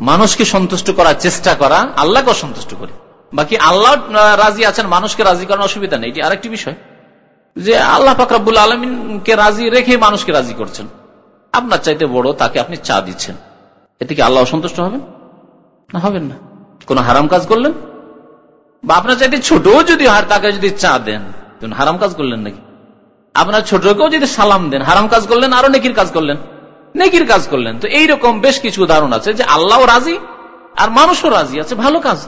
মানুষকে সন্তুষ্ট করার চেষ্টা করা আল্লাহকে অসন্তুষ্ট করে। বাকি আল্লাহ রাজি আছেন, মানুষকে রাজি করার অসুবিধা নেই। এটি আরেকটি বিষয়। যে আল্লাহ ফাকরাবুল আলমিনকে রাজি রেখে মানুষকে রাজি করছেন। আপনার চাইতে বড় তাকে আপনি চা দিচ্ছেন। এতে কি আল্লাহ অসন্তুষ্ট হবেন? না হবেন না। কোন হারাম কাজ করলেন? বা আপনার চাইতে ছোট যদি তাকে যদি চা দেন। হারাম কাজ করলেন নাকি? আপনার ছোটকেও যদি সালাম দেন, হারাম কাজ করলেন আরও নেকির কাজ করলেন। নেকির কাজ করলেন। তো এইরকম বেশ কিছু উদাহরণ আছে যে আল্লাহ রাজি আর মানুষও রাজি, আছে ভালো কাজ।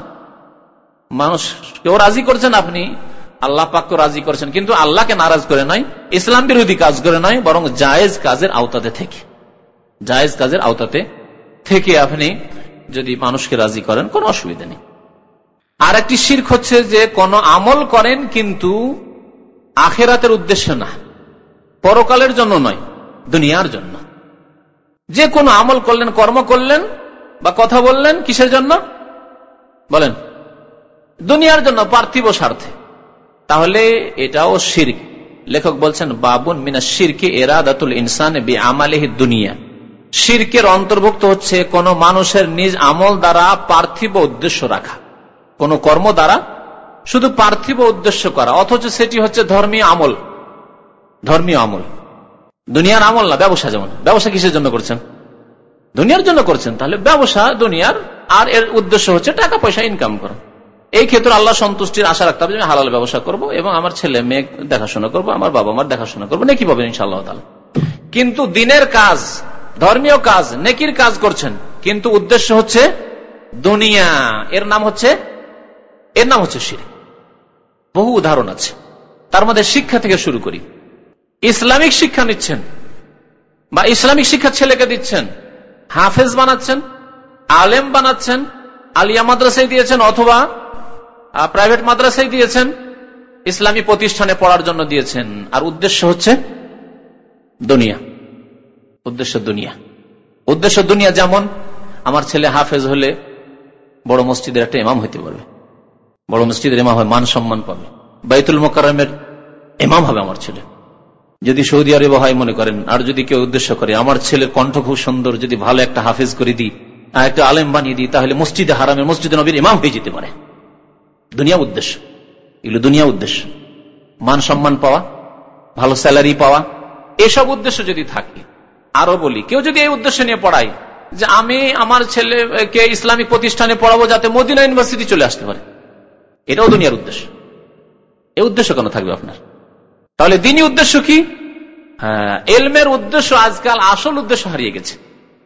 মানুষ কেউ রাজি করছেন আপনি, আল্লাহ পাককে রাজি করেছেন, কিন্তু আল্লাহকে নারাজ করে নয়, ইসলাম বিরোধী কাজ করে নয়, বরং জায়েজ কাজের আওতাতে থেকে। জায়েজ কাজের আওতাতে থেকে আপনি যদি মানুষকে রাজি করেন, কোনো অসুবিধা নেই। আর একটি শির্ক হচ্ছে যে কোন আমল করেন কিন্তু আখেরাতের উদ্দেশ্য না। পরকালের জন্য নয়, দুনিয়ার জন্য। যে কোনো আমল করলেন, কর্ম করলেন, বা কথা বললেন, কিসের জন্য? বলেন, দুনিয়ার জন্য পার্থিব স্বার্থে। তাহলে এটাও শির্ক। লেখক বলছেন, বাবুন মিনা শিরকে এরাদাতুল ইনসান বি আমালেহি দুনিয়া। শির্কের অন্তর্ভুক্ত হচ্ছে কোন মানুষের নিজ আমল দ্বারা পার্থিব উদ্দেশ্য রাখা। কোন কর্ম দ্বারা শুধু পার্থিব উদ্দেশ্য করা, অথচ সেটি হচ্ছে ধর্মীয় আমল। ধর্মীয় আমল। দুনিয়ার আমল না, ব্যবসা যেমন। ব্যবসা কিসের জন্য করছেন? দুনিয়ার জন্য করছেন। তাহলে ব্যবসা, দুনিয়ার, আর এর উদ্দেশ্য হচ্ছে টাকা, পয়সা ইনকাম করা। এই ক্ষেত্রে আল্লাহ সন্তুষ্টির আশা রাখতে হবে আমি হালাল ব্যবসা করব এবং আমার ছেলে মেয়ে দেখাশোনা করব, আমার বাবা মার দেখাশোনা করব, নাকি পাবেন ইনশাআল্লাহ কিন্তু দিনের কাজ, ধর্মীয় কাজ, নেকির কাজ করছেন। কিন্তু উদ্দেশ্য হচ্ছে দুনিয়া। এর নাম হচ্ছে, এর নাম হচ্ছে শির। বহু উদাহরণ আছে। তার মধ্যে শিক্ষা থেকে শুরু করি। ইসলামিক শিক্ষা নিচ্ছেন বা ইসলামিক শিক্ষা ছেলেকে দিচ্ছেন, হাফেজ বানাচ্ছেন, আলেম বানাচ্ছেন, আলিয়া মাদ্রাসায় দিয়েছেন অথবা প্রাইভেট মাদ্রাসায় দিয়েছেন, ইসলামী প্রতিষ্ঠানে পড়ার জন্য দিয়েছেন। আর উদ্দেশ্য হচ্ছে দুনিয়া। উদ্দেশ্য দুনিয়া। উদ্দেশ্য দুনিয়া যেমন, আমার ছেলে হাফেজ হলে বড় মসজিদের একটা ইমাম হইতে পারবে। বড় মসজিদের ইমাম হয় মান সম্মান পাবে। বাইতুল মোকারমের ইমাম হবে আমার ছেলে। যদি সৌদি আরব হয় মনে করেন, আর যদি কেউ উদ্দেশ্য করে, আমার ছেলের কণ্ঠ খুব সুন্দর, যদি ভালো একটা হাফেজ করে দিই একটা আলেম বানিয়ে দিই, তাহলে মসজিদে হারামের মসজিদে নবীর ইমাম হয়ে যেতে পারে। দুনিয়া উদ্দেশ্য। এগুলো দুনিয়া উদ্দেশ্য। মান সম্মান পাওয়া, ভালো স্যালারি পাওয়া, এসব উদ্দেশ্য যদি থাকে, আরও বলি, কেউ যদি এই উদ্দেশ্য নিয়ে পড়ায় যে আমি আমার ছেলেকে ইসলামিক প্রতিষ্ঠানে পড়াবো যাতে মদিনা ইউনিভার্সিটি চলে আসতে পারে, এটাও দুনিয়ার উদ্দেশ্য। এই উদ্দেশ্য কেন থাকবে আপনার? তাহলে দিনই উদ্দেশ্য কি? হ্যাঁ এলমের উদ্দেশ্য আজকাল আসল উদ্দেশ্য হারিয়ে গেছে।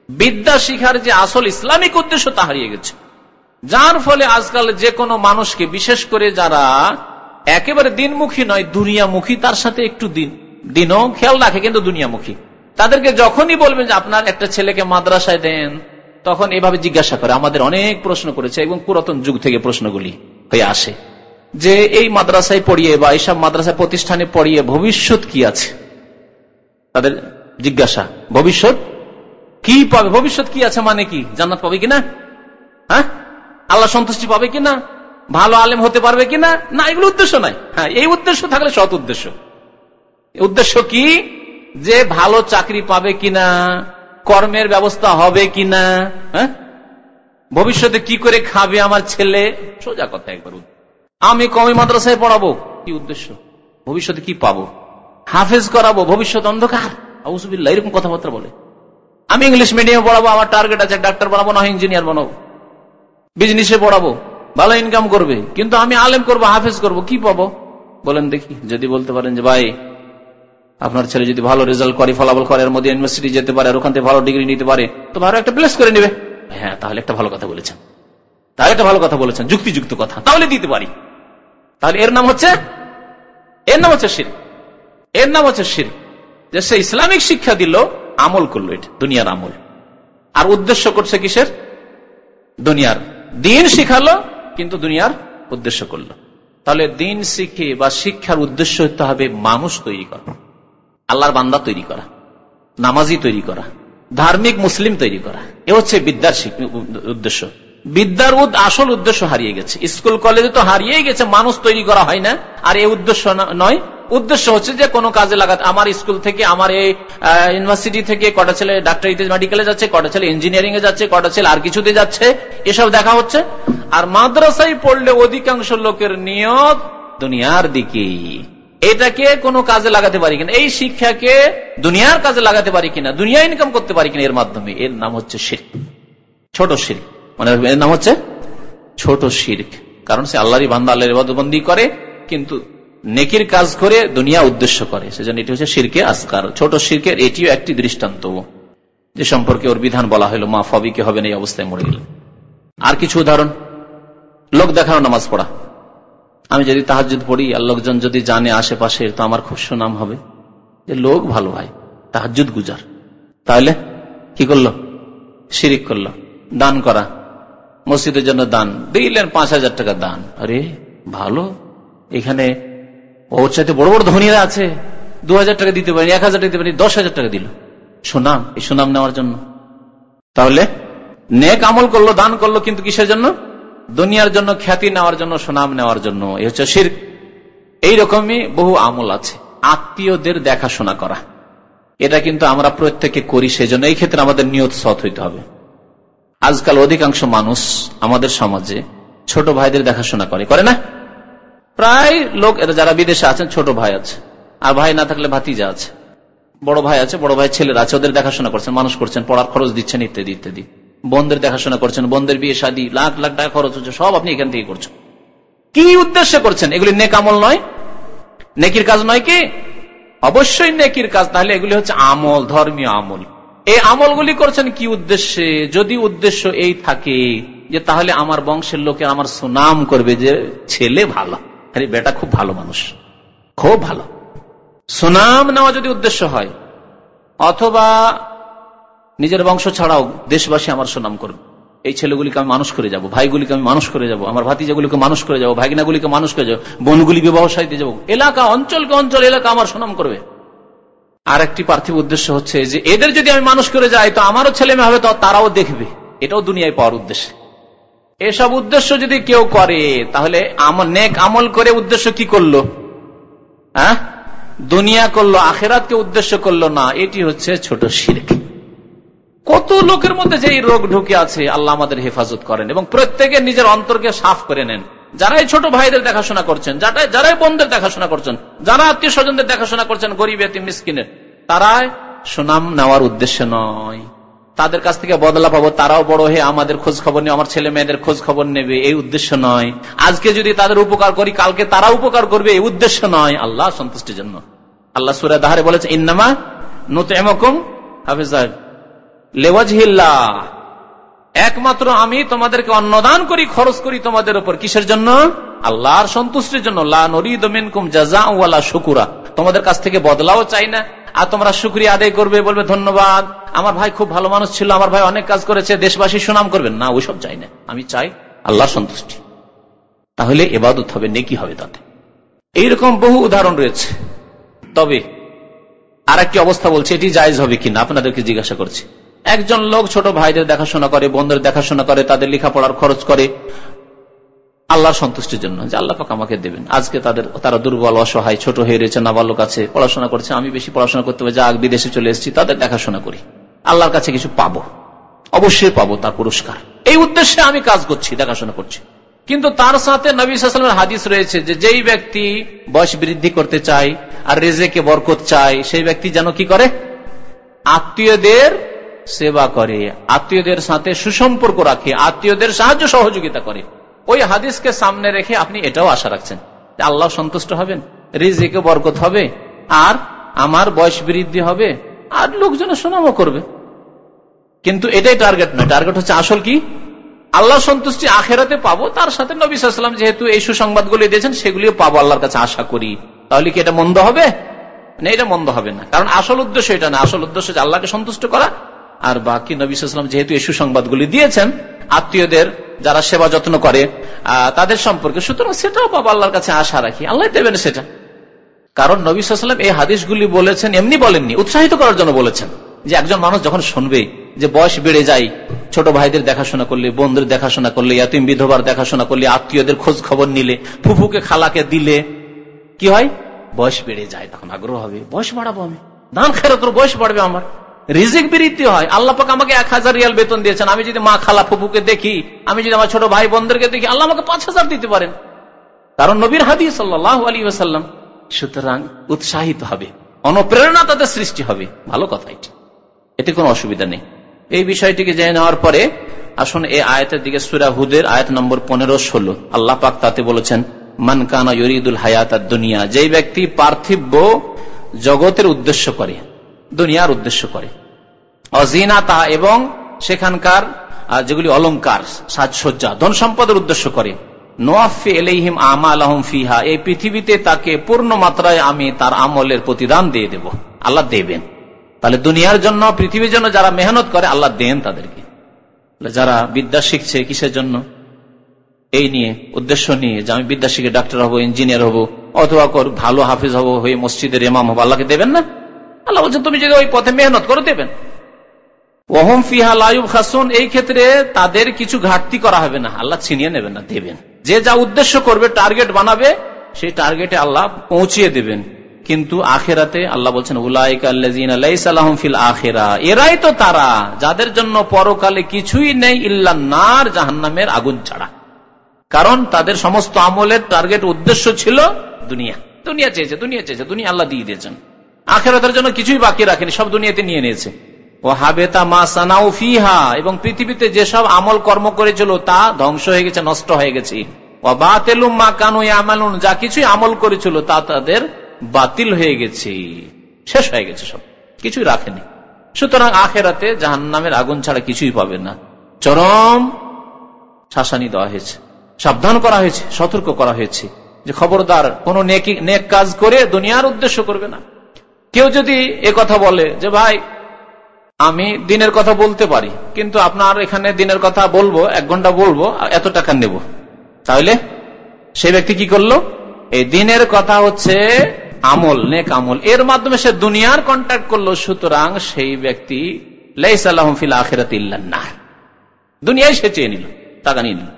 বিদ্যা শিখার যে আসল ইসলামিক উদ্দেশ্য তা হারিয়ে গেছে। যার ফলে আজকাল যে কোনো মানুষকে, বিশেষ করে যারা একেবারে দিনমুখী নয়, দুনিয়ামুখী, তার সাথে একটু দিন, দিনও খেয়াল রাখে, কিন্তু দুনিয়ামুখী। তাদেরকে যখনই বলবেন যে, আপনার একটা ছেলেকে মাদ্রাসায় দেন, তখন এভাবে জিজ্ঞাসা করে, আমাদের অনেক প্রশ্ন করেছে এবং পুরাতন যুগ থেকে প্রশ্নগুলি হয়ে আসে। যে এই মাদ্রাসায় পড়িয়ে বা এইসব মাদ্রাসায় প্রতিষ্ঠানে পড়িয়ে ভবিষ্যৎ কি আছে? তাদের জিজ্ঞাসা, ভবিষ্যৎ কি পাবে? ভবিষ্যৎ কি আছে মানে কি? জান্নাত পাবে কিনা? হ্যাঁ? আল্লাহ সন্তুষ্টি পাবে কিনা? ভালো আলেম হতে পারবে কিনা? না, এগুলো উদ্দেশ্য নাই। হ্যাঁ এই উদ্দেশ্য থাকলে সৎ উদ্দেশ্য। উদ্দেশ্য কি? যে ভালো চাকরি পাবে কিনা? কর্মের ব্যবস্থা হবে কিনা? হ্যাঁ? ভবিষ্যতে কি করে খাবে আমার ছেলে? সোজা কথা একবার আমি কমি মাদ্রাসায় পড়াবো। কি উদ্দেশ্য? ভবিষ্যতে কি পাবো? হাফেজ করাবো? ভবিষ্যৎ অন্ধকার? আউসবিল্লা এরকম কথাবার্তা বলে। আমি ইংলিশ মিডিয়ামে পড়াবো, আমার টার্গেট আছে ডাক্তার বানাবো, না ইঞ্জিনিয়ার বানাবো। বিজনেসে পড়াবো, ভালো ইনকাম করবে। কিন্তু আমি আলেম করব, হাফেজ করব, কি পাবো? বলেন দেখি, যদি বলতে পারেন যে, ভাই, আপনার ছেলে যদি ভালো রেজাল্ট করে, ফলাফল করে মধ্যে ইউনিভার্সিটি যেতে পারে, আর ওখান থেকে ভালো ডিগ্রি নিতে পারে, তো ভালো একটা প্লেস করে নেবে। হ্যাঁ তাহলে একটা ভালো কথা বলেছেন। তাহলে একটা ভালো কথা বলেছেন, যুক্তিযুক্ত কথা। তাহলে দিতে পারি। তাহলে এর নাম হচ্ছে, এর নাম হচ্ছে শির। এর নাম হচ্ছে শির। যে সে ইসলামিক শিক্ষা দিল, আমল করল এটা, দুনিয়ার আমল। আর উদ্দেশ্য করছে কিসের? দুনিয়ার। দিন শিখালো, কিন্তু দুনিয়ার উদ্দেশ্য করল। তাহলে দিন শিখে বা শিক্ষার উদ্দেশ্য হতে হবে মানুষ তৈরি করা, আল্লাহর বান্দা তৈরি করা, নামাজি তৈরি করা, ধার্মিক মুসলিম তৈরি করা। এ হচ্ছে বিদ্যার উদ্দেশ্য। বিদ্যার আসল উদ্দেশ্য হারিয়ে গেছে। স্কুল, কলেজে তো হারিয়েই গেছে, মানুষ তৈরি করা হয় না। আর এই উদ্দেশ্য নয়, উদ্দেশ্য হচ্ছে যে কোনো কাজে লাগাতে। আমার স্কুল থেকে, আমার এই ইউনিভার্সিটি থেকে কটা ছেলে ডাক্তারিতে মেডিকেলে যাচ্ছে, কটা ছেলে ইঞ্জিনিয়ারিং এ যাচ্ছে, কটা ছেলে আর কিছুতে যাচ্ছে, এসব দেখা হচ্ছে। আর মাদ্রাসায় পড়লে অধিকাংশ লোকের নিয়ত দুনিয়ার দিকে এটাকে কোনো কাজে লাগাতে পারি কিনা? এই শিক্ষাকে দুনিয়ার কাজে লাগাতে পারি কিনা? দুনিয়া ইনকাম করতে পারি কিনা এর মাধ্যমে? এর নাম হচ্ছে শির ছোট শির মানে এর নাম হচ্ছে ছোট শির্ক। কারণ সে আল্লাহরই বান্দা, আল্লাহর ইবাদবন্দি করে, কিন্তু নেকির কাজ করে দুনিয়া উদ্দেশ্য করে। সেজন্য এটি হচ্ছে শিরকে আসকার। ছোট শিরকের এটিও একটি দৃষ্টান্ত। যে সম্পর্কে ওর বিধান বলা হলো, মা ফবিকে হবে না এই অবস্থায় মরে গেল। আর কিছু উদাহরণ? লোক দেখানো, নামাজ পড়া। আমি যদি তাহাজুদ পড়ি, আর লোকজন যদি জানে আশেপাশে, তো আমার খুব সুনাম হবে। যে লোক ভালো ভাই তাহাজুদ গুজার। তাহলে কি করল? শিরিক করল। দান করা। মসজিদের জন্য দান। দিলেন পাঁচ হাজার টাকা দান। আরে, ভালো। এখানে ওর বড় বড় ধনীরা আছে। দু হাজার টাকা দিতে পারি এক হাজার দিতে পারি দশ হাজার টাকা দিল। সুনাম, এই সুনাম নেওয়ার জন্য। তাহলে নেক আমল করল, দান করল, কিন্তু কিসের জন্য? দুনিয়ার জন্য, খ্যাতি নেওয়ার জন্য, সুনাম নেওয়ার জন্য। এই হচ্ছে শির এইরকমই বহু আমল আছে। আত্মীয়দের দেখাশোনা করা। এটা কিন্তু আমরা প্রত্যেকে করি সেজন্য। এই ক্ষেত্রে আমাদের নিয়ত সৎ হইতে হবে। আজকাল অধিকাংশ মানুষ আমাদের সমাজে ছোট ভাইদের দেখাশোনা করে। করে না? প্রায় লোক যারা বিদেশে আছেন, ছোট ভাই আছে। আর ভাই না থাকলে ভাতিজা আছে। বড় ভাই আছে, বড় ভাই ছেলেরা আছে, ওদের দেখাশোনা করছেন, মানুষ করছেন, পড়ার খরচ দিচ্ছেন, ইত্যাদি ইত্যাদি। বোনদের দেখাশোনা করছেন, বোনদের বিয়ে, শাদী, লাখ লাখ টাকা খরচ হচ্ছে, সব আপনি এখান থেকে করছেন। কি উদ্দেশ্যে করছেন? এগুলি নেক আমল নয়। নেকির কাজ নয় কি? অবশ্যই নেকির কাজ। তাহলে এগুলি হচ্ছে আমল, ধর্মীয় আমল। এই আমলগুলি করছেন কি উদ্দেশ্যে? যদি উদ্দেশ্য এই থাকে যে তাহলে আমার বংশের লোকে আমার সুনাম করবে যে ছেলে ভালো। আরে বেটা খুব ভালো মানুষ। খুব ভালো। সুনাম নেওয়া যদি উদ্দেশ্য হয়, অথবা নিজের বংশ ছাড়াও দেশবাসী আমার সুনাম করবে এই ছেলেগুলিকে আমি মানুষ করে যাব, ভাইগুলিকে আমি মানুষ করে যাব, আমার ভাতিজাগুলিকে মানুষ করে যাব, ভাগিনাগুলিকে মানুষ করে যাব, বোনগুলি সাহিত্যে যাব। এলাকা অঞ্চলকে অঞ্চল, এলাকা আমার সুনাম করবে। আর একটি পার্থিব উদ্দেশ্য হচ্ছে যে এদের যদি আমি মানুষ করে যাই, তো আমারও ছেলে মেয়ে হবে, তো তারাও দেখবে। এটাও দুনিয়ায় পাওয়ার উদ্দেশ্য। এসব উদ্দেশ্য যদি কেউ করে, তাহলে নেক আমল করে উদ্দেশ্য কি করল? হ্যাঁ? দুনিয়া করল, আখেরাতকে উদ্দেশ্য করল না, এটি হচ্ছে ছোট শিরক। কত লোকের মধ্যে যে রোগ ঢুকে আছে, আল্লাহ আমাদের হেফাজত করেন এবং প্রত্যেকে নিজের অন্তরকে সাফ করে নেন। যারাই ছোট ভাইদের দেখাশোনা করছেন, যারাই বোনদের দেখাশোনা করছেন, যারা আত্মীয় স্বজনদের দেখাশোনা করছেন, গরিব মিসকিনের, তারাই সুনাম নেওয়ার উদ্দেশ্য নয়। তাদের কাছ থেকে বদলা পাবো, তারাও বড় হয়ে আমাদের খোঁজ খবর নেবে, আমার ছেলে মেয়েদের খোঁজ খবর নেবে, এই উদ্দেশ্য নয়। আজকে যদি তাদের উপকার করি, কালকে তারা উপকার করবে, এই উদ্দেশ্য নয়। আল্লাহ সন্তুষ্টির জন্য। আল্লাহ সুরা দাহারে বলেছে, ইন্নামা নতুন এমকম হাফিজ সাহেব। লেওয়াজহিল্লা একমাত্র আমি তোমাদেরকে অন্নদান করি, খরচ করি তোমাদের উপর। কিসের জন্য? আল্লাহর সন্তুষ্টির জন্য। শুকুরা। তোমাদের কাছ থেকে বদলাও চাই না। আর তোমরা শুক্রিয়া আদায় করবে, বলবে ধন্যবাদ। আমার ভাই খুব ভালো মানুষ ছিল, আমার ভাই অনেক কাজ করেছে, দেশবাসী সুনাম করবেন। না, ওইসব চাই না। আমি চাই আল্লাহর সন্তুষ্টি। তাহলে এবাদত হবে, নেকি হবে তাতে। এইরকম বহু উদাহরণ রয়েছে। তবে আর একটি অবস্থা বলছে, এটি জায়জ হবে কিনা? আপনাদেরকে জিজ্ঞাসা করছি। একজন লোক ছোট ভাইদের দেখাশোনা করে, বোনদের দেখাশোনা করে, তাদের লেখাপড়ার খরচ করে আল্লাহর সন্তুষ্টির জন্য, যে আল্লাহ পাক আমাকে দেবেন। আজকে তাদের, তারা দুর্বল, অসহায়, ছোট হয়ে রয়েছে, নাবালক আছে, পড়াশোনা করছে, আমি বেশি পড়াশোনা করতে হবে যা বিদেশে চলে এসেছি, তাদের দেখাশোনা করি। আল্লাহর কাছে কিছু পাবো, অবশ্যই পাবো তার পুরস্কার। এই উদ্দেশ্যে আমি কাজ করছি, দেখাশোনা করছি। কিন্তু তার সাথে নবী সালামের হাদিস রয়েছে যে যেই ব্যক্তি বয়স বৃদ্ধি করতে চায় আর রেজেকে বরকত চায়, সেই ব্যক্তি যেন কি করে? আত্মীয়দের সেবা করে, আত্মীয়দের সাথে সুসম্পর্ক রাখে, আত্মীয়দের সাহায্য সহযোগিতা করে। ওই হাদিসকে সামনে রেখে আপনি এটাও আশা রাখছেন আল্লাহ সন্তুষ্ট হবেন, রিজিকে বরকত হবে, আর আমার বয়স বৃদ্ধি হবে, আর লোকজনের সুনামও করবে। কিন্তু এটাই টার্গেট নয়, টার্গেট হচ্ছে আসল কি? আল্লাহ সন্তুষ্টি আখেরাতে পাবো, তার সাথে নবী সাল্লাম যেহেতু এই সুসংবাদগুলি দিয়েছেন, সেগুলিও পাবো আল্লাহর কাছে আশা করি। তাহলে কি এটা মন্দ হবে? না, এটা মন্দ হবে না। কারণ আসল উদ্দেশ্য এটা না, আসল উদ্দেশ্য আল্লাহকে সন্তুষ্ট করা আর বাকি নবী সাল্লাম যেহেতু এই সুসংবাদগুলি দিয়েছেন, আত্মীয়দের যারা সেবা যত্ন করে তাদের সম্পর্কে, সুতরাং সেটাও বাবা আল্লাহর কাছে আশা রাখি। আল্লাহ দেবেন সেটা। কারণ নবী সাল্লাম এই হাদিসগুলি বলেছেন, এমনি বলেননি, উৎসাহিত করার জন্য বলেছেন যে একজন মানুষ যখন শুনবে যে বয়স বেড়ে যায়, ছোট ভাইদের দেখাশোনা করলে বন্ধুদের দেখাশোনা করলে, ইয়াতিম বিধবার দেখাশোনা করলে, আত্মীয়দের খোঁজ খবর নিলে, ফুফুকে খালাকে দিলে, কি হয়? বয়স বেড়ে যায়, তখন আগ্রহ হবে, বয়স বাড়াবো আমি। দান খেরো তোর বয়স বাড়বে আমার। রিজিক বৃদ্ধি হয়। আল্লাহ পাক আমাকে এক হাজার রিয়াল বেতন দিয়েছেন। আমি যদি মা খালা ফুফুকে দেখি, আমি যদি আমার ছোট ভাই বোনদেরকে দেখি, আল্লাহ আমাকে পাঁচ হাজার দিতে পারেন। কারণ নবীর হাদি সাল্লাহ আলী আসাল্লাম সুতরাং উৎসাহিত হবে, অনুপ্রেরণা তাদের সৃষ্টি হবে। ভালো কথা এটি। এতে কোনো অসুবিধা নেই। এই বিষয়টিকে জেনে নেওয়ার পরে আসুন এই আয়তের দিকে সুরা হুদের আয়াত নম্বর পনেরো ষোলো। আল্লাহ পাক তাতে বলেছেন মানকানা ইরিদুল হায়াত দুনিয়া যেই ব্যক্তি পার্থিব্য জগতের উদ্দেশ্য করে। দুনিয়ার উদ্দেশ্য করে। অজিনা অজিনাতা এবং সেখানকার যেগুলি অলঙ্কার সাজসজ্জা, ধন সম্পদের উদ্দেশ্য করে। নোয়াফি এলেহিম ফিহা, এই পৃথিবীতে তাকে পূর্ণ মাত্রায় আমি তার আমলের প্রতিদান দিয়ে দেব, আল্লাহ দেবেন। তাহলে দুনিয়ার জন্য, পৃথিবীর জন্য যারা মেহনত করে, আল্লাহ দেন তাদেরকে। যারা বিদ্যা শিখছে, কিসের জন্য? এই নিয়ে, উদ্দেশ্য নিয়ে, যে আমি বিদ্যা শিখে ডাক্তার হব, ইঞ্জিনিয়ার হব, অথবা ভালো হাফিজ হব, হয়ে মসজিদের এমাম হব, আল্লাহকে দেবেন না? আল্লাহ বলছেন, তুমি যদি ওই পথে মেহনত করে, দেবেন। ওহম ফিহা লাইব খাসুন এই ক্ষেত্রে তাদের কিছু ঘাটতি করা হবে না। আল্লাহ ছিনিয়ে নেবেন না, দেবেন। যে যা উদ্দেশ্য করবে, টার্গেট বানাবে, সেই টার্গেটে আল্লাহ পৌঁছিয়ে দেবেন। কিন্তু আখেরাতে আল্লাহ বলছেন ফিল আখেরা। এরাই তো তারা, যাদের জন্য পরকালে কিছুই নেই ইল্লা নার, জাহান্নামের আগুন ছাড়া। কারণ তাদের সমস্ত আমলের টার্গেট উদ্দেশ্য ছিল দুনিয়া। দুনিয়া চেয়েছে দুনিয়া চেয়েছে, দুনিয়া আল্লাহ দিয়ে দিয়েছেন। আখেরাতের জন্য কিছুই বাকি রাখেনি, সব দুনিয়াতে নিয়ে নিয়েছে। ও হাবেতা মা সানাউ ফিহা, এবং পৃথিবীতে যেসব আমল কর্ম করেছিল তা ধ্বংস হয়ে গেছে, নষ্ট হয়ে গেছে। ও বাতেলুম মা কানু আমালুন যা কিছুই আমল করেছিল তা তাদের বাতিল হয়ে গেছে। শেষ হয়ে গেছে সব, কিছুই রাখেনি। সুতরাং আখেরাতে জাহান নামের আগুন ছাড়া কিছুই পাবে না। চরম শাসানি দেওয়া হয়েছে, সাবধান করা হয়েছে, সতর্ক করা হয়েছে যে খবরদার কোন নেক কাজ করে দুনিয়ার উদ্দেশ্য করবে না। কেউ যদি এ কথা বলে যে, ভাই, আমি দিনের কথা বলতে পারি, কিন্তু আপনার এখানে দিনের কথা বলব, এক ঘণ্টা বলব এত টাকা নেব। তাহলে সেই ব্যক্তি কি করল? এই দিনের কথা হচ্ছে আমল, নেক আমল। এর মাধ্যমে সে দুনিয়ার কন্ট্যাক্ট করল, সুতরাং সেই ব্যক্তি দুনিয়ায় সে চেয়ে নিল, টাকা নিয়ে নিল।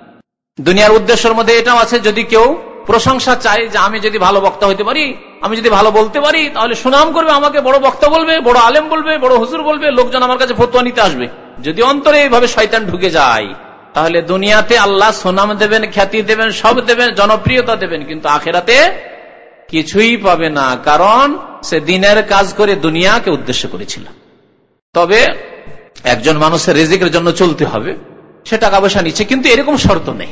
দুনিয়ার উদ্দেশ্যের মধ্যে এটাও আছে, যদি কেউ প্রশংসা চাই যে, আমি যদি ভালো বক্তা হইতে পারি আমি যদি ভালো বলতে পারি, তাহলে সুনাম করবে আমাকে, বড় বক্তা বলবে, বড় আলেম বলবে, বড় হুজুর বলবে, লোকজন আমার কাছে ফতুয়া নিতে আসবে। যদি অন্তরে এইভাবে শয়তান ঢুকে যায়, তাহলে দুনিয়াতে আল্লাহ সুনাম দেবেন, খ্যাতি দেবেন, সব দেবেন, জনপ্রিয়তা দেবেন, কিন্তু আখেরাতে কিছুই পাবে না, কারণ সে দিনের কাজ করে দুনিয়াকে উদ্দেশ্য করেছিল। তবে একজন মানুষের রেজিকের জন্য চলতে হবে, সে টাকা পয়সা নিচ্ছে, কিন্তু এরকম শর্ত নেই।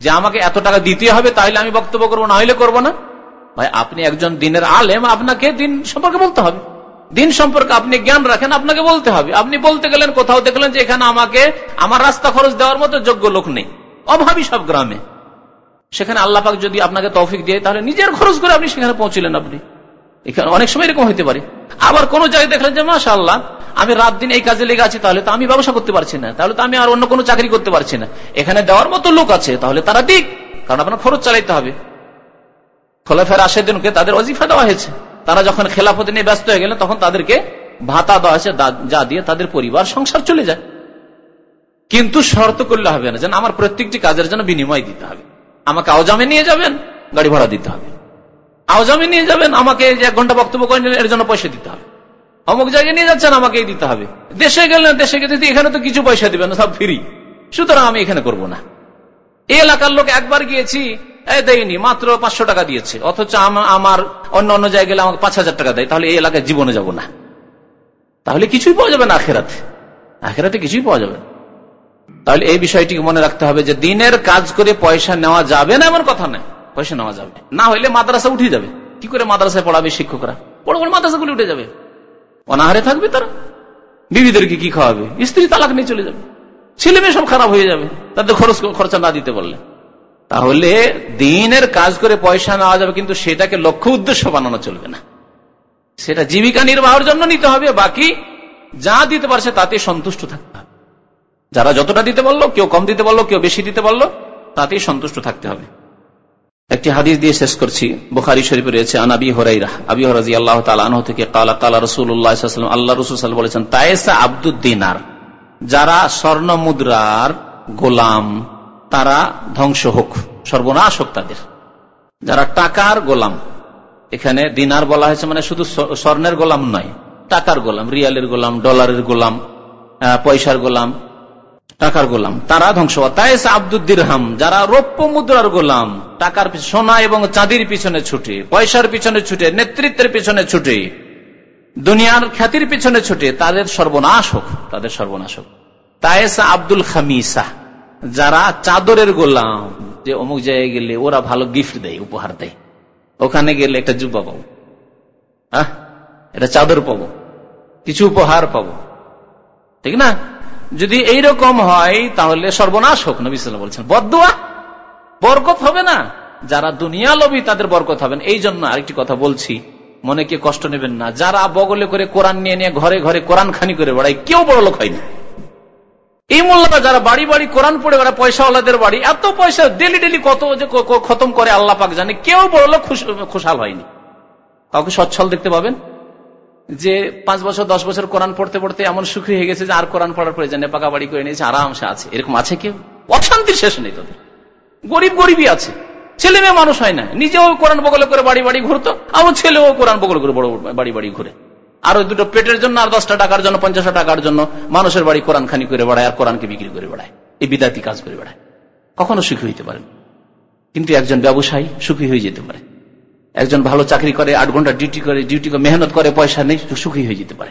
যে আমাকে এত টাকা দিতে হবে, তাহলে আমি বক্তব্য করব, না হলে করব না। ভাই, আপনি একজন দিনের আলেম, আপনাকে দিন সম্পর্কে বলতে হবে। দিন সম্পর্কে আপনি জ্ঞান রাখেন, আপনাকে বলতে হবে। আপনি বলতে গেলেন, কোথাও দেখলেন যে এখানে আমাকে, আমার রাস্তা খরচ দেওয়ার মতো যোগ্য লোক নেই। অভাবী সব গ্রামে। সেখানে আল্লাপাক যদি আপনাকে তৌফিক দিয়ে, তাহলে নিজের খরচ করে আপনি সেখানে পৌঁছিলেন আপনি। এখানে অনেক সময় এরকম হইতে পারে। আবার কোন জায়গায় দেখলেন যে মাসা আল্লাহ আমি রাত দিন এই কাজে লেগে আছি, তাহলে তো আমি ব্যবসা করতে পারছি না। তাহলে তো আমি আর অন্য কোনো চাকরি করতে পারছি না। এখানে দেওয়ার মতো লোক আছে, তাহলে তারা দিক। কারণ আপনার খরচ চালাইতে হবে। খোলাফের দিনকে তাদের অজিফা দেওয়া হয়েছে। তারা যখন খেলাফত নিয়ে ব্যস্ত হয়ে গেলেন তখন তাদেরকে ভাতা দেওয়া হয়েছে যা দিয়ে তাদের পরিবার, সংসার চলে যায়। কিন্তু শর্ত করলে হবে না, যেন আমার প্রত্যেকটি কাজের জন্য বিনিময় দিতে হবে। আমাকে আওজামে নিয়ে যাবেন, গাড়ি ভাড়া দিতে হবে। আওজামে নিয়ে যাবেন, আমাকে এক ঘণ্টা বক্তব্য করেন, এর জন্য পয়সা দিতে হবে। অমুক জায়গায় নিয়ে যাচ্ছেন আমাকে দিতে হবে। দেশে গেলেন দেশে গেলে এখানে তো কিছু পয়সা দিবেন, সব ফ্রি। সুতরাং আমি এখানে করব না। এই এলাকার লোক একবার গিয়েছি দেয়নি, মাত্র পাঁচশো টাকা দিয়েছে। অথচ আমার অন্য অন্য জায়গায় গেলে আমাকে পাঁচ হাজার টাকা দেয়, তাহলে এই এলাকায় জীবনে যাব না। তাহলে কিছুই পাওয়া যাবে না আখেরাতে। আখেরাতে কিছুই পাওয়া যাবে না। তাহলে এই বিষয়টিকে মনে রাখতে হবে যে দিনের কাজ করে পয়সা নেওয়া যাবে না, এমন কথা নয়। পয়সা নেওয়া যাবে। না হইলে মাদ্রাসা উঠে যাবে। কি করে মাদ্রাসায় পড়াবে শিক্ষকরা? বড় বড় মাদ্রাসাগুলি উঠে যাবে। অনাহারে থাকবে তারা। বিবিদেরকে কি খাওয়াবে? স্ত্রী তালাক নিয়ে চলে যাবে। ছেলে মেয়ে সব খারাপ হয়ে যাবে। তাদের খরচ, খরচা না দিতে পারলে। তাহলে দিনের কাজ করে পয়সা নেওয়া যাবে, কিন্তু সেটাকে লক্ষ্য উদ্দেশ্য বানানো চলবে না। সেটা জীবিকা নির্বাহের জন্য নিতে হবে, বাকি যা দিতে পারছে তাতে সন্তুষ্ট থাকতে হবে। যারা যতটা দিতে পারল, কেউ কম দিতে পারল, কেউ বেশি দিতে পারল, তাতেই সন্তুষ্ট থাকতে হবে। একটি হাদিস দিয়ে শেষ করছি। বুখারি শরীফে রয়েছে আনাবি হরাইরা আবি হরাজি আল্লাহ তালাহ থেকে কালা কালা রসুল্লাহ আল্লাহ রসুল বলেছেন, তায়েসা আব্দুদ্দিনার যারা স্বর্ণ মুদ্রার গোলাম। তারা ধ্বংস হোক, সর্বনাশ হোক তাদের। যারা টাকার গোলাম, এখানে দিনার বলা হয়েছে মানে শুধু স্বর্ণের গোলাম নয়, টাকার গোলাম, রিয়ালের গোলাম, ডলারের গোলাম পয়সার গোলাম, টাকার গোলাম, তারা ধ্বংস তাইস আব্দুদ্দির হাম যারা রৌপ্য মুদ্রার গোলাম, টাকার সোনা এবং চাঁদির পিছনে ছুটে, পয়সার পিছনে ছুটে, নেতৃত্বের পিছনে ছুটে, দুনিয়ার খ্যাতির পিছনে ছুটে, তাদের সর্বনাশ হোক, তাদের সর্বনাশ হোক। তায়েসা আব্দুল খামিসা যারা চাদরের গোলাম, যে অমুক জায়গায় গেলে ওরা ভালো গিফট দেয়, উপহার দেয়। ওখানে গেলে একটা জুব্বা পাবো। হ্যাঁ? এটা চাদর পাবো। কিছু উপহার পাবো। ঠিক না? যদি এইরকম হয়, তাহলে সর্বনাশ হোক, নবী বলছেন। বদুয়া বরকত হবে না। যারা দুনিয়া লবি তাদের বরকত হবেন এই জন্য আরেকটি কথা বলছি, মনে কে কষ্ট নেবেন না। যারা বগলে করে কোরআন নিয়ে নিয়ে ঘরে ঘরে কোরআন খানি করে বেড়ায়, কেউ বড় লোক হয়নি এই মোল্লারা যারা বাড়ি বাড়ি কোরআন পড়ে বেড়া পয়সাওয়ালাদের বাড়ি, এত পয়সা ডেলি ডেলি কত যে খতম করে আল্লাহ পাক জানে। কেউ বড় খুশাল হয়নি। কাউকে সচ্ছল দেখতে পাবেন? যে পাঁচ বছর, দশ বছর কোরআন পড়তে পড়তে এমন সুখী হয়ে গেছে যে আর কোরআন পড়ার পরে প্রয়োজন পাকা বাড়ি করে নিয়েছে, আরামসে আছে। এরকম আছে কেউ? অশান্তির শেষ নেই তোদের। গরিব গরিবই আছে। ছেলে মেয়ে মানুষ হয় না। নিজেও কোরআন বগলে করে বাড়ি বাড়ি ঘুরতো, আমার ছেলেও কোরআন বগল করে বড় বাড়ি বাড়ি ঘুরে। আর ওই দুটো পেটের জন্য আর দশটা টাকার জন্য, পঞ্চাশটা টাকার জন্য মানুষের বাড়ি কোরআন খানি করে বেড়ায় আর কোরআনকে বিক্রি করে বেড়ায়, এই বিদাতি কাজ করে বেড়ায়। কখনো সুখী হইতে পারেন। কিন্তু একজন ব্যবসায়ী সুখী হয়ে যেতে পারে। একজন ভালো চাকরি করে, আট ঘণ্টা ডিউটি করে ডিউটি করে, মেহনত করে, পয়সা নেই সুখী হয়ে যেতে পারে।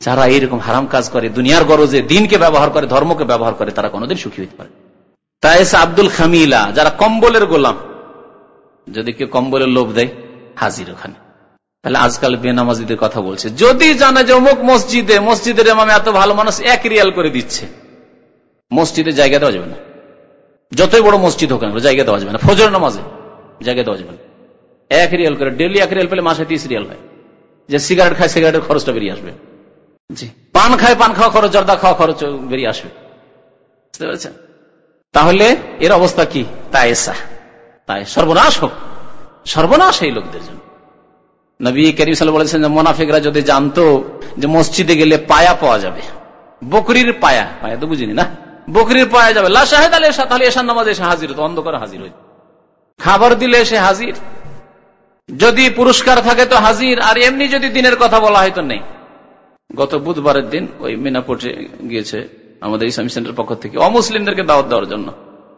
যারা এইরকম হারাম কাজ করে, দুনিয়ার গরজে দিনকে ব্যবহার করে, ধর্মকে ব্যবহার করে, তারা কোনোদিন সুখী হইতে পারে। তাই আব্দুল খামিলা, যারা কম্বলের গোলাম, যদি কেউ কম্বলের লোভ দেয়, হাজির ওখানে। তাহলে আজকাল বেনামাজিদের কথা বলছে। যদি জানে যে অমুক মসজিদে, মসজিদের এমামে এত ভালো মানুষ, এক রিয়াল করে দিচ্ছে। মসজিদে জায়গা দেওয়া যাবে না। যতই বড় মসজিদ হোক না জায়গা দেওয়া যাবে না। ফজর নামাজে জায়গা দেওয়া যাবে না। এক রিয়াল করে ডেলি এক রিয়াল পেলে মাসে তিরিশ রিয়াল হয়। যে সিগারেট খায়, সিগারেটের খরচটা বেরিয়ে আসবে। জি। পান খায়, পান খাওয়া খরচ, জর্দা খাওয়া খরচ বেরিয়ে আসবে। বুঝতে পেরেছেন? তাহলে এর অবস্থা কি? তাই তাই সর্বনাশ হোক। সর্বনাশ এই লোকদের জন্য। নবী করিম সাল বলেছেন যে মোনাফিকরা যদি জানতো যে মসজিদে গেলে পায়া পাওয়া যাবে, বকরির পায়া পায়া তো বুঝিনি না? বকরির পায়া যাবে। লাশাহেদ আলী তাহলে এসার নামাজ এসে হাজির হতো, অন্ধকার হাজির হইত। খাবার দিলে এসে হাজির। যদি পুরস্কার থাকে তো হাজির, আর এমনি যদি দিনের কথা বলা হয়তো নেই। গত বুধবারের দিন ওই মিনাপুরে গিয়েছে আমাদের ইসলামী সেন্টার পক্ষ থেকে, অমুসলিমদেরকে দাওয়াত দেওয়ার জন্য।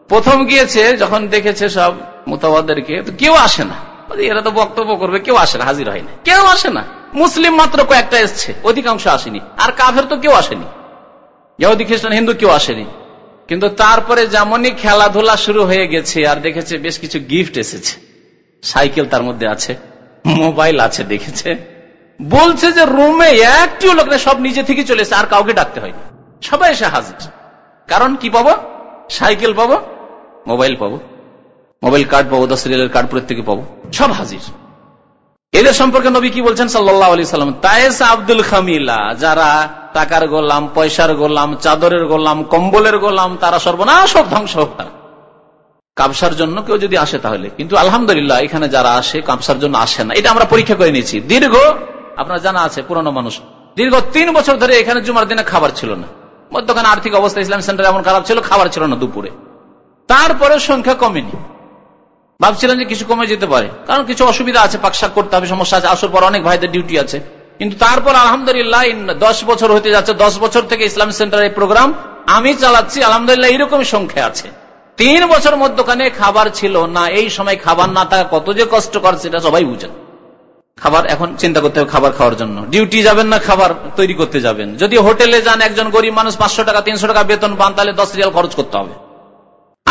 প্রথম গিয়েছে, যখন দেখেছে সব মোতাবাদেরকে কেউ আসে না। এরা তো বক্তব্য করবে, কেউ আসে না, হাজির হয় না। কেউ আসে না। মুসলিম মাত্র কয়েকটা এসছে, অধিকাংশ আসেনি। আর কাফের তো কেউ আসেনি। ইহুদি, খ্রিস্টান, হিন্দু কেউ আসেনি। কিন্তু তারপরে যেমনই খেলাধুলা শুরু হয়ে গেছে, আর দেখেছে বেশ কিছু গিফট এসেছে। সাইকেল তার মধ্যে আছে, মোবাইল আছে, দেখেছে। বলছে যে, রুমে একটিও লোক না সব নিজে থেকে চলে এসে আর কাউকে ডাকতে হয়নি। সবাই এসে হাজির। কারণ কি পাবো? সাইকেল পাবো? মোবাইল পাবো। মোবাইল কার্ড পাবো, দশ রিয়ালের কার্ড প্রত্যেকে পাবো। সব হাজির। এদের সম্পর্কে নবী কি বলছেন? সাল্লাহ আলি সাল্লাম। তায়েস আব্দুল খামিলা, যারা টাকার গোলাম, পয়সার গোলাম, চাদরের গোলাম, কম্বলের গোলাম, তারা সর্বনাশ ধ্বংস হোক তারা। কাবসার জন্য কেউ যদি আসে তাহলে। কিন্তু আলহামদুলিল্লাহ, এখানে যারা আসে কাবসার জন্য আসে না। এটা আমরা পরীক্ষা করে নিয়েছি। দীর্ঘ, আপনার জানা আছে, পুরনো মানুষ। দীর্ঘ তিন বছর ধরে এখানে জুমার দিনে খাবার ছিল না। মধ্যখানে আর্থিক অবস্থা ইসলাম সেন্টার এমন খারাপ ছিল, খাবার ছিল না দুপুরে। তারপরে সংখ্যা কমেনি। ভাবছিলেন যে কিছু কমে যেতে পারে। কারণ কিছু অসুবিধা আছে পাকশাক করতে হবে, সমস্যা আছে, আসর পর অনেক ভাইদের ডিউটি আছে। কিন্তু তারপর আলহামদুলিল্লাহ দশ বছর হতে যাচ্ছে, দশ বছর থেকে ইসলাম সেন্টারের প্রোগ্রাম আমি চালাচ্ছি, আলহামদুলিল্লাহ এইরকম সংখ্যা আছে। তিন বছর মধ্যখানে খাবার ছিল না, এই সময় খাবার না থাকা কত যে কষ্ট করে সেটা সবাই বুঝেন। খাবার, এখন চিন্তা করতে হবে খাবার খাওয়ার জন্য। ডিউটি যাবেন না, খাবার তৈরি করতে যাবেন। যদি হোটেলে যান, একজন গরিব মানুষ পাঁচশো টাকা, তিনশো টাকা বেতন পান, তাহলে দশ রিয়াল খরচ করতে হবে।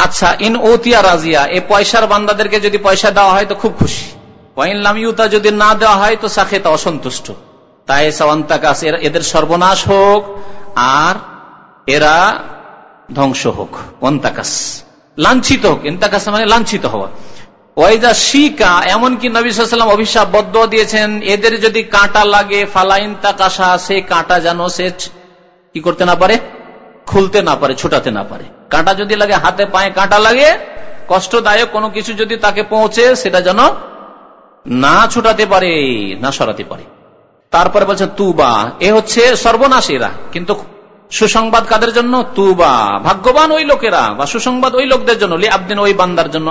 আচ্ছা ইন ওতিয়া রাজিয়া, এ পয়সার বান্দাদেরকে যদি পয়সা দেওয়া হয় তো খুব খুশি। ওয়াইন লামিউতা যদি না দেওয়া হয় তো সাখেতা অসন্তুষ্ট। তাই সাওয়ান্তাকাস এদের সর্বনাশ হোক, আর এরা ধ্বংস হোক। অন্তাকাস লাঞ্ছিত হোক। ইন্তাকাস মানে লাঞ্ছিত হওয়া। ওয়াইজা শিকা, এমনকি নবীলাম অভিশাপ বদ্ধ দিয়েছেন, এদের যদি কাঁটা লাগে, ফালাইন তাকাশা সে কাঁটা যেন সে কি করতে না পারে? খুলতে না পারে, ছোটাতে না পারে। কাঁটা যদি লাগে, হাতে পায়ে কাঁটা লাগে, কষ্টদায়ক কোনো কিছু যদি তাকে পৌঁছে, সেটা যেন না ছোটাতে পারে, না সরাতে পারে। তারপরে বলছে, তুবা। এ হচ্ছে সর্বনাশীরা। কিন্তু সুসংবাদ কাদের জন্য? তুবা। ভাগ্যবান ওই লোকেরা, বা সুসংবাদ ওই লোকদের জন্য। লি আবদিন ওই বান্দার জন্য।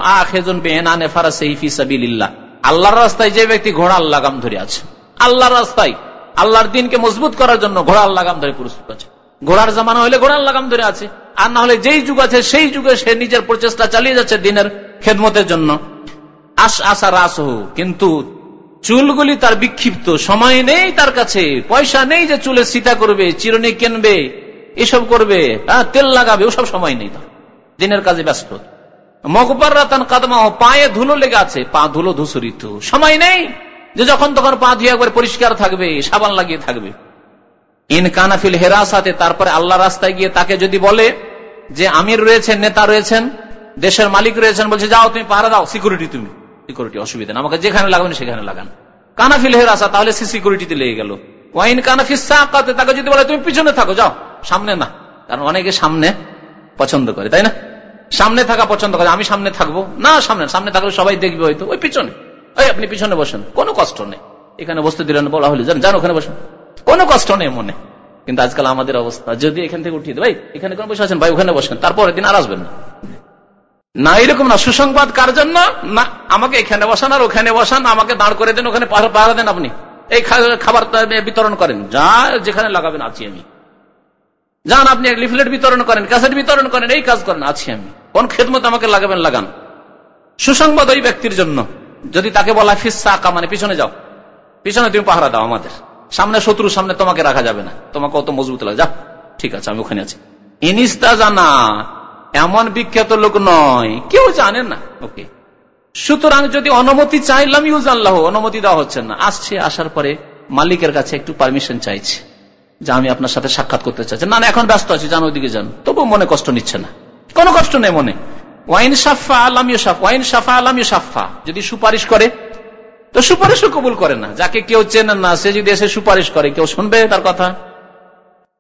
আল্লাহর রাস্তায় যে ব্যক্তি ঘোড়ার লাগাম ধরে আছে। আল্লাহর রাস্তায়। আল্লাহর দিনকে মজবুত করার জন্য ঘোড়ার লাগাম ধরে প্রস্তুত আছে ঘোড়ার জামানা হলে ঘোড়ার লাগাম ধরে আছে। আর না হলে যেই যুগ আছে, সেই যুগে সে নিজের প্রচেষ্টা চালিয়ে যাচ্ছে দিনের খেদমতের জন্য। আস আসা রাস কিন্তু চুলগুলি তার বিক্ষিপ্ত। সময় নেই তার কাছে। পয়সা নেই যে চুলে সীতা করবে, চিরনি কেনবে, এসব করবে হ্যাঁ তেল লাগাবে, ওসব সময় নেই তার। দিনের কাজে ব্যস্ত। মকবর রাতান কাদমা পায়ে ধুলো লেগে আছে। পা ধুলো ধূসরিত। সময় নেই যে যখন তখন পা ধুয়ে একবার পরিষ্কার থাকবে, সাবান লাগিয়ে থাকবে। ইন কানাফিল হেরাসাতে, তারপরে আল্লাহ রাস্তায় গিয়ে তাকে যদি বলে যে আমির রয়েছেন, নেতা রয়েছেন, দেশের মালিক রয়েছেন, বলছে, যাও, তুমি পাহারা দাও সিকিউরিটি তুমি। সিকিউরিটি অসুবিধা আমাকে যেখানে লাগাবেন, সেখানে লাগান। কানাফিল হেরাসা, তাহলে সে সিকিউরিটিতে লেগে গেল। ওয়াইন কানাফিস তাকে যদি বলে, তুমি পিছনে থাকো, যাও, সামনে না। কারণ অনেকে সামনে পছন্দ করে, তাই না? সামনে থাকা পছন্দ করে, আমি সামনে থাকব? না, সামনে সামনে থাকলে সবাই দেখবে হয়তো, ওই পিছনে। ওই আপনি পিছনে বসেন, কোনো কষ্ট নেই। এখানে বসতে দিলেন, বলা হলে যান যান ওখানে বসেন। কোনো কষ্ট নেই মনে। কিন্তু আজকাল আমাদের অবস্থা, যদি এখান থেকে উঠিয়ে ভাই, এখানে কোন বসে আছেন? ভাই, ওখানে বসেন। তারপরের দিন আর আসবেন না। না এরকম না, সুসংবাদ কার জন্য? না, আমাকে এখানে বসান আর ওখানে বসান, আমাকে দাঁড় করে দেন, ওখানে পাহারা দেন আপনি। এই খাবার বিতরণ করেন। যা যেখানে লাগাবেন, আছি আমি। যান আপনি লিফলেট বিতরণ করেন, ক্যাসেট বিতরণ করেন, এই কাজ করেন, আছি আমি। কোন খেদমত আমাকে লাগাবেন, লাগান। সুসংবাদ ওই ব্যক্তির জন্য। যদি তাকে বলা ফিসা আঁকা মানে পিছনে যাও। পিছনে তুমি পাহারা দাও আমাদের। সামনে শত্রুর সামনে তোমাকে রাখা যাবে না। তোমাকে অত মজবুত লাগে যা, ঠিক আছে, আমি ওখানে আছি। ইনিস্তা জানা, এমন বিখ্যাত লোক নয়। কেউ জানে না। ওকে। সুতরাং যদি অনুমতি চাইলাম ইউজ আল্লাহ অনুমতি দেওয়া হচ্ছে না। আসছে, আসার পরে মালিকের কাছে একটু পারমিশন চাইছে যে আমি আপনার সাথে সাক্ষাৎ করতে চাইছি। না এখন ব্যস্ত আছি, যান ওইদিকে যান। তবু মনে কষ্ট নিচ্ছে না। কোনো কষ্ট নেই মনে। ওয়াইন সাফা আলাম সাফা ওয়াইন সাফা আলাম সাফা যদি সুপারিশ করে তো সুপারিশও কবুল করে না। যাকে কেউ চেনেন না, সে যদি এসে সুপারিশ করে, কেউ শুনবে তার কথা?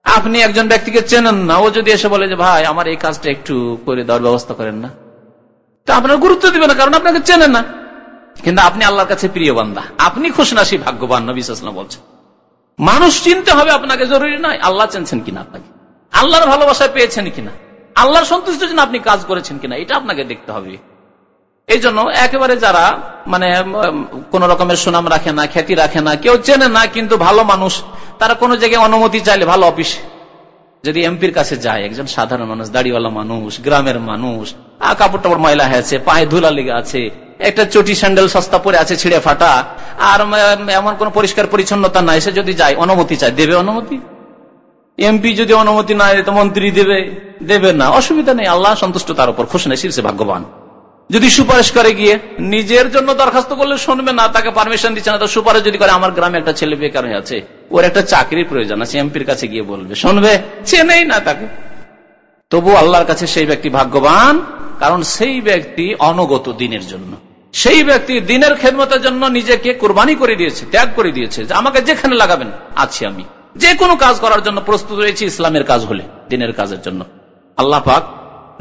আপনি একজন ব্যক্তিকে চেনেন না, ও যদি এসে বলে যে, ভাই, আমার এই কাজটা একটু করে দেওয়ার ব্যবস্থা করেন না। তা আপনার গুরুত্ব দিবে না, কারণ আপনাকে চেনেন না। কিন্তু আপনি আল্লাহর কাছে প্রিয় বান্দা। আপনি খুশনাসী ভাগ্যবান নবীলাম বলছেন। মানুষ চিনতে হবে আপনাকে জরুরি নয়, আল্লাহ চেনছেন কিনা আপনাকে। আল্লাহর ভালোবাসায় পেয়েছেন কিনা। আল্লাহর সন্তুষ্টির জন্য আপনি কাজ করেছেন কিনা, এটা আপনাকে দেখতে হবে। এই জন্য একেবারে যারা মানে কোন রকমের সুনাম রাখে না, খ্যাতি রাখে না, কেউ চেনে না, কিন্তু ভালো মানুষ, তারা কোনো জায়গায় অনুমতি চাইলে ভালো অফিস। যদি এমপির কাছে যায়, একজন সাধারণ মানুষ, দাড়িওয়ালা মানুষ, গ্রামের মানুষ কাপড় টাপড় ময়লা হয়েছে, পায়ে ধুলা লেগে আছে, একটা চটি, স্যান্ডেল, সস্তা পরে আছে, ছিঁড়ে ফাটা, আর এমন কোন পরিষ্কার পরিচ্ছন্নতা নাই, সে যদি যায়, অনুমতি চায়, দেবে অনুমতি? এমপি যদি অনুমতি না তো মন্ত্রী দেবে দেবে না, অসুবিধা নেই, আল্লাহ সন্তুষ্ট তার উপর, খুশ নেই শীর্ষে ভাগ্যবান। যদি সুপারিশ করে গিয়ে নিজের জন্য দরখাস্ত করলে শুনবে না, তাকে পারমিশন দিচ্ছে না, তো সুপারিশ যদি করে, আমার গ্রামে একটা ছেলে বেকার হয়ে আছে, ওর একটা চাকরির প্রয়োজন আছে, এমপির কাছে গিয়ে বলবে, শুনবে? চেনেই না তাকে। তবু আল্লাহর কাছে সেই ব্যক্তি ভাগ্যবান, কারণ সেই ব্যক্তি অনগত দিনের জন্য। সেই ব্যক্তি দিনের খেদমতের জন্য নিজেকে কোরবানি করে দিয়েছে, ত্যাগ করে দিয়েছে, যে আমাকে যেখানে লাগাবেন, আছি আমি। যে কোনো কাজ করার জন্য প্রস্তুত রয়েছে, ইসলামের কাজ হলে, দিনের কাজের জন্য। আল্লাহ পাক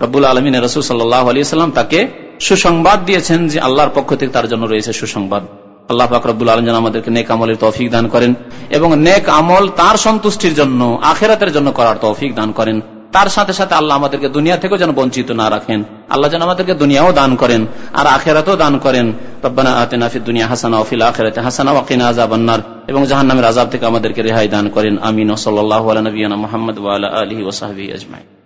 রব্বুল আলমিন রসুল সাল্লাহ আলী সাল্লাম তাকে সুসংবাদ দিয়েছেন যে আল্লাহর পক্ষ থেকে তার জন্য রয়েছে সুসংবাদ। আল্লাহ ফাকরুল আলম যেন আমাদেরকে নেক আমলের তৌফিক দান করেন এবং নেক আমল তার সন্তুষ্টির জন্য, আখেরাতের জন্য করার তৌফিক দান করেন। তার সাথে সাথে আল্লাহ আমাদেরকে দুনিয়া থেকেও যেন বঞ্চিত না রাখেন। আল্লাহ যেন আমাদেরকে দুনিয়াও দান করেন আর আখেরাতেও দান করেন। রব্বানা আতেনা দুনিয়া হাসানা অফিল আখেরাতে হাসানা ওয়াকিনা আজাবান্নার এবং জাহান্নামের আজাব থেকে আমাদেরকে রেহাই দান করেন। আমিন। ও সাল্লাহ নবীনা মোহাম্মদ ওয়ালা আলহি ওসাহাবি আজমাই